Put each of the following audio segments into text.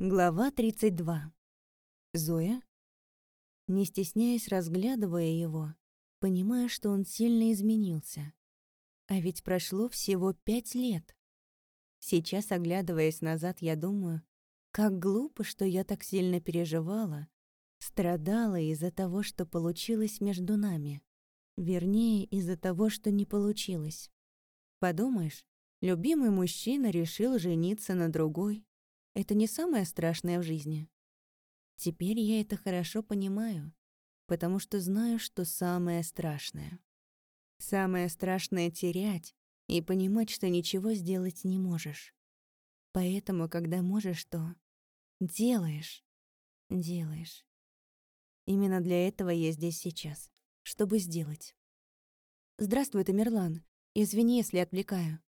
Глава 32. Зоя? Не стесняясь, разглядывая его, понимая, что он сильно изменился. А ведь прошло всего пять лет. Сейчас, оглядываясь назад, я думаю, как глупо, что я так сильно переживала, страдала из-за того, что получилось между нами. Вернее, из-за того, что не получилось. Подумаешь, любимый мужчина решил жениться на другой, это не самое страшное в жизни. Теперь я это хорошо понимаю, потому что знаю, что самое страшное. Самое страшное — терять и понимать, что ничего сделать не можешь. Поэтому, когда можешь, то делаешь, делаешь. Именно для этого я здесь сейчас, чтобы сделать. «Здравствуй, Тамерлан. Извини, если отвлекаю».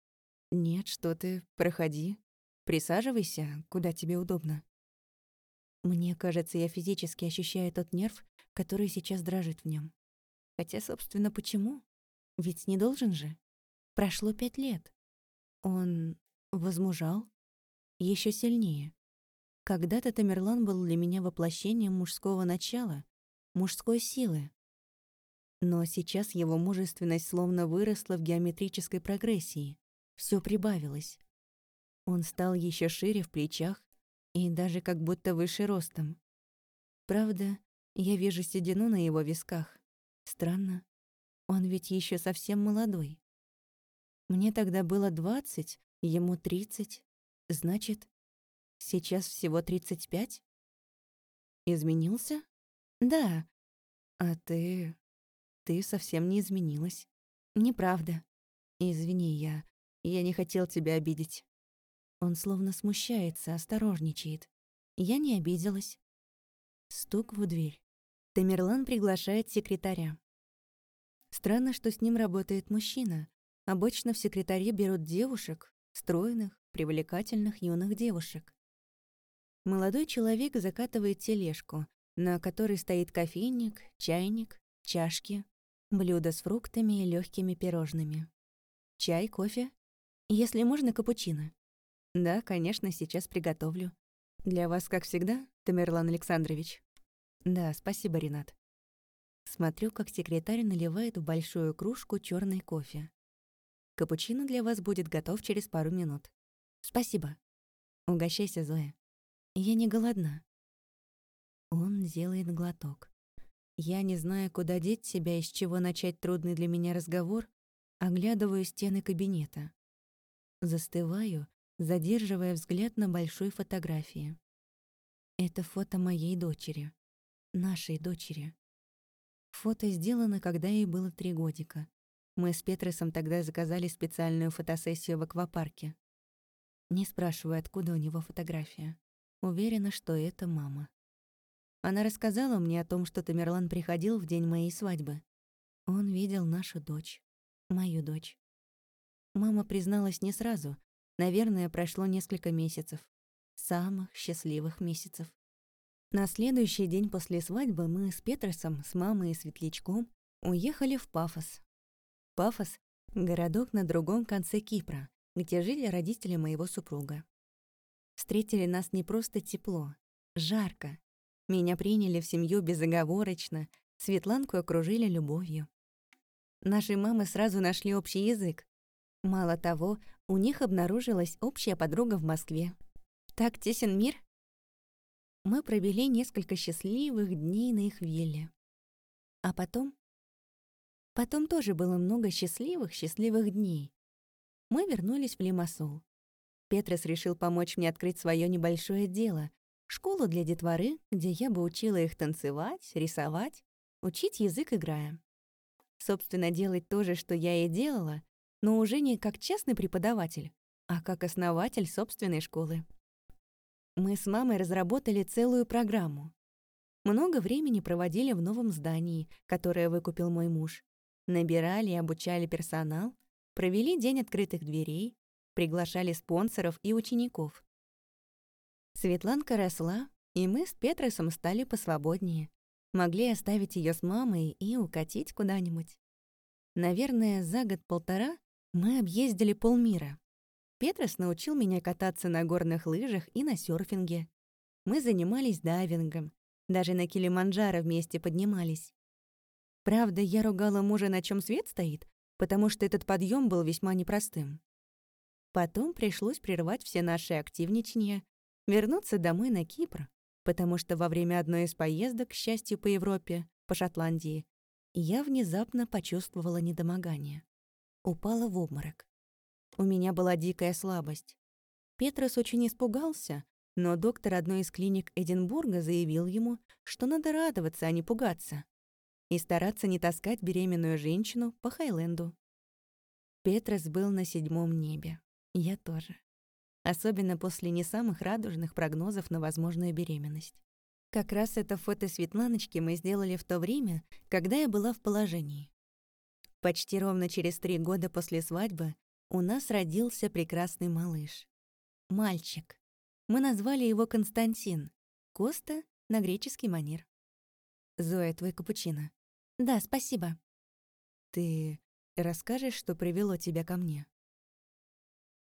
«Нет, что ты, проходи», Присаживайся, куда тебе удобно. Мне кажется, я физически ощущаю тот нерв, который сейчас дрожит в нем. Хотя, собственно, почему? Ведь не должен же. Прошло пять лет. Он возмужал еще сильнее. Когда-то Тамерлан был для меня воплощением мужского начала, мужской силы. Но сейчас его мужественность словно выросла в геометрической прогрессии. Все прибавилось. Он стал еще шире в плечах и даже как будто выше ростом. Правда, я вижу седину на его висках. Странно. Он ведь еще совсем молодой. Мне тогда было двадцать, ему тридцать. Значит, сейчас всего тридцать пять? Изменился? Да. А ты... Ты совсем не изменилась. Неправда. Извини, я... Я не хотел тебя обидеть. Он словно смущается, осторожничает. Я не обиделась. Стук в дверь. Тамерлан приглашает секретаря. Странно, что с ним работает мужчина. Обычно в секретаре берут девушек, стройных, привлекательных юных девушек. Молодой человек закатывает тележку, на которой стоит кофейник, чайник, чашки, блюдо с фруктами и легкими пирожными. Чай, кофе? Если можно, капучино. Да, конечно, сейчас приготовлю. Для вас, как всегда, Тамерлан Александрович. Да, спасибо, Ренат. Смотрю, как секретарь наливает в большую кружку черный кофе. Капучино для вас будет готов через пару минут. Спасибо. Угощайся, Зоя. Я не голодна. Он делает глоток. Я не знаю, куда деть себя и с чего начать трудный для меня разговор, оглядываю стены кабинета. Застываю задерживая взгляд на большой фотографии. Это фото моей дочери. Нашей дочери. Фото сделано, когда ей было три годика. Мы с Петросом тогда заказали специальную фотосессию в аквапарке. Не спрашиваю, откуда у него фотография. Уверена, что это мама. Она рассказала мне о том, что Тамерлан приходил в день моей свадьбы. Он видел нашу дочь, мою дочь. Мама призналась не сразу, Наверное, прошло несколько месяцев. Самых счастливых месяцев. На следующий день после свадьбы мы с Петросом, с мамой и Светлячком уехали в Пафос. Пафос — городок на другом конце Кипра, где жили родители моего супруга. Встретили нас не просто тепло, жарко. Меня приняли в семью безоговорочно, Светланку окружили любовью. Наши мамы сразу нашли общий язык, Мало того, у них обнаружилась общая подруга в Москве. Так тесен мир? Мы провели несколько счастливых дней на их вилле. А потом... Потом тоже было много счастливых, счастливых дней. Мы вернулись в Лимассол. Петрос решил помочь мне открыть свое небольшое дело — школу для детворы, где я бы учила их танцевать, рисовать, учить язык играя. Собственно, делать то же, что я и делала, но уже не как частный преподаватель, а как основатель собственной школы. Мы с мамой разработали целую программу. Много времени проводили в новом здании, которое выкупил мой муж. Набирали и обучали персонал, провели день открытых дверей, приглашали спонсоров и учеников. Светланка росла, и мы с Петросом стали посвободнее. Могли оставить ее с мамой и укатить куда-нибудь. Наверное, за год-полтора мы объездили полмира. Петрос научил меня кататься на горных лыжах и на серфинге. Мы занимались дайвингом, даже на Килиманджаро вместе поднимались. Правда, я ругала мужа, на чем свет стоит, потому что этот подъем был весьма непростым. Потом пришлось прервать все наши активничания, вернуться домой на Кипр, потому что во время одной из поездок, к счастью, по Европе, по Шотландии, я внезапно почувствовала недомогание. Упала в обморок. У меня была дикая слабость. Петрос очень испугался, но доктор одной из клиник Эдинбурга заявил ему, что надо радоваться, а не пугаться, и стараться не таскать беременную женщину по Хайленду. Петрос был на седьмом небе. Я тоже. Особенно после не самых радужных прогнозов на возможную беременность. Как раз это фото Светланочки мы сделали в то время, когда я была в положении. Почти ровно через три года после свадьбы у нас родился прекрасный малыш. Мальчик. Мы назвали его Константин. Коста на греческий манер. Зоя, твой капучино. Да, спасибо. Ты расскажешь, что привело тебя ко мне?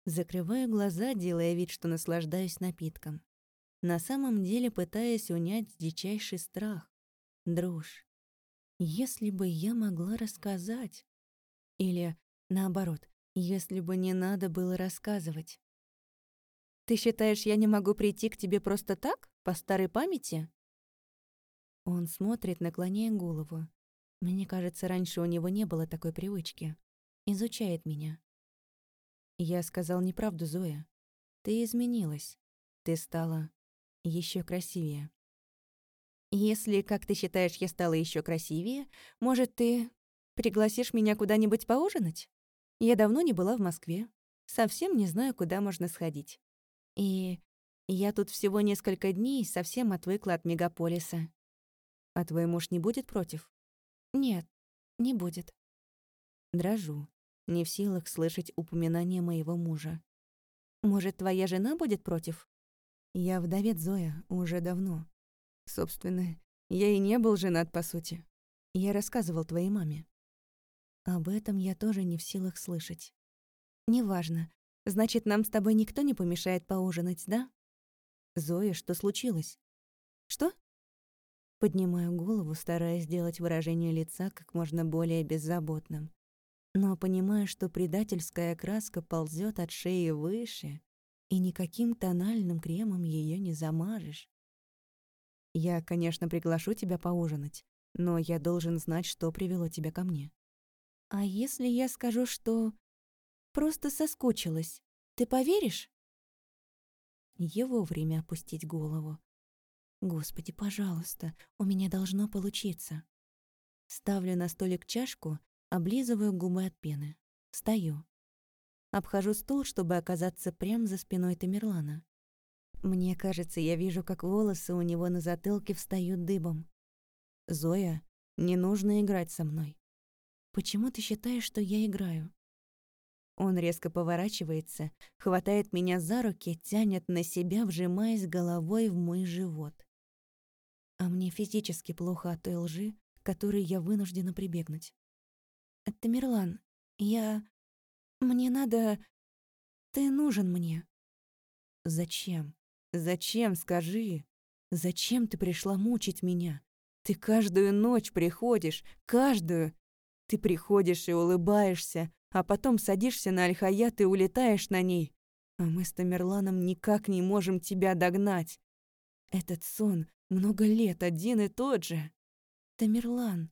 Закрываю глаза, делая вид, что наслаждаюсь напитком. На самом деле пытаясь унять дичайший страх. Дрожь. Если бы я могла рассказать. Или, наоборот, если бы не надо было рассказывать. Ты считаешь, я не могу прийти к тебе просто так, по старой памяти? Он смотрит, наклоняя голову. Мне кажется, раньше у него не было такой привычки. Изучает меня. Я сказал неправду, Зоя. Ты изменилась. Ты стала еще красивее. Если, как ты считаешь, я стала еще красивее, может, ты пригласишь меня куда-нибудь поужинать? Я давно не была в Москве. Совсем не знаю, куда можно сходить. И я тут всего несколько дней совсем отвыкла от мегаполиса. А твой муж не будет против? Нет, не будет. Дрожу не в силах слышать упоминание моего мужа. «Может, твоя жена будет против?» «Я вдовец Зоя уже давно. Собственно, я и не был женат, по сути. Я рассказывал твоей маме». Об этом я тоже не в силах слышать. «Неважно. Значит, нам с тобой никто не помешает поужинать, да?» «Зоя, что случилось?» «Что?» Поднимаю голову, стараясь сделать выражение лица как можно более беззаботным но понимая, что предательская краска ползет от шеи выше, и никаким тональным кремом ее не замажешь. Я, конечно, приглашу тебя поужинать, но я должен знать, что привело тебя ко мне. А если я скажу, что просто соскучилась, ты поверишь? Его время опустить голову. Господи, пожалуйста, у меня должно получиться. Ставлю на столик чашку Облизываю губы от пены. Стою. Обхожу стул, чтобы оказаться прямо за спиной Тамерлана. Мне кажется, я вижу, как волосы у него на затылке встают дыбом. «Зоя, не нужно играть со мной». «Почему ты считаешь, что я играю?» Он резко поворачивается, хватает меня за руки, тянет на себя, вжимаясь головой в мой живот. А мне физически плохо от той лжи, которой я вынуждена прибегнуть. Тамерлан, я... Мне надо... Ты нужен мне». «Зачем? Зачем, скажи? Зачем ты пришла мучить меня? Ты каждую ночь приходишь, каждую. Ты приходишь и улыбаешься, а потом садишься на Альхаят и улетаешь на ней. А мы с Тамерланом никак не можем тебя догнать. Этот сон много лет один и тот же. Тамерлан,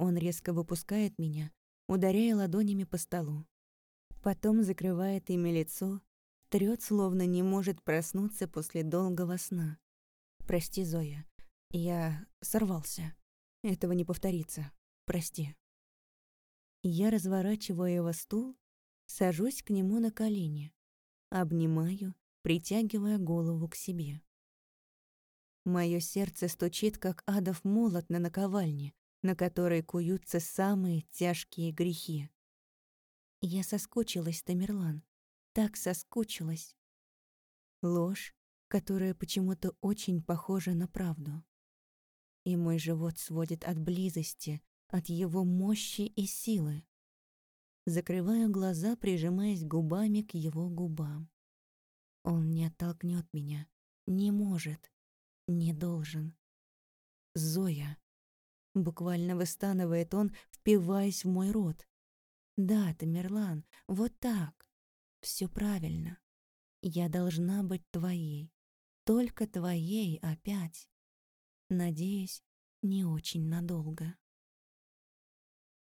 он резко выпускает меня, ударяя ладонями по столу. Потом закрывает ими лицо, трёт, словно не может проснуться после долгого сна. «Прости, Зоя, я сорвался. Этого не повторится. Прости». Я разворачиваю его стул, сажусь к нему на колени, обнимаю, притягивая голову к себе. Моё сердце стучит, как адов молот на наковальне, на которой куются самые тяжкие грехи. Я соскучилась, Тамерлан, так соскучилась. Ложь, которая почему-то очень похожа на правду. И мой живот сводит от близости, от его мощи и силы. Закрываю глаза, прижимаясь губами к его губам. Он не оттолкнет меня, Не может. Не должен. Зоя. Буквально выстанывает он, впиваясь в мой рот. Да, Тамерлан, вот так. Все правильно. Я должна быть твоей. Только твоей опять. Надеюсь, не очень надолго.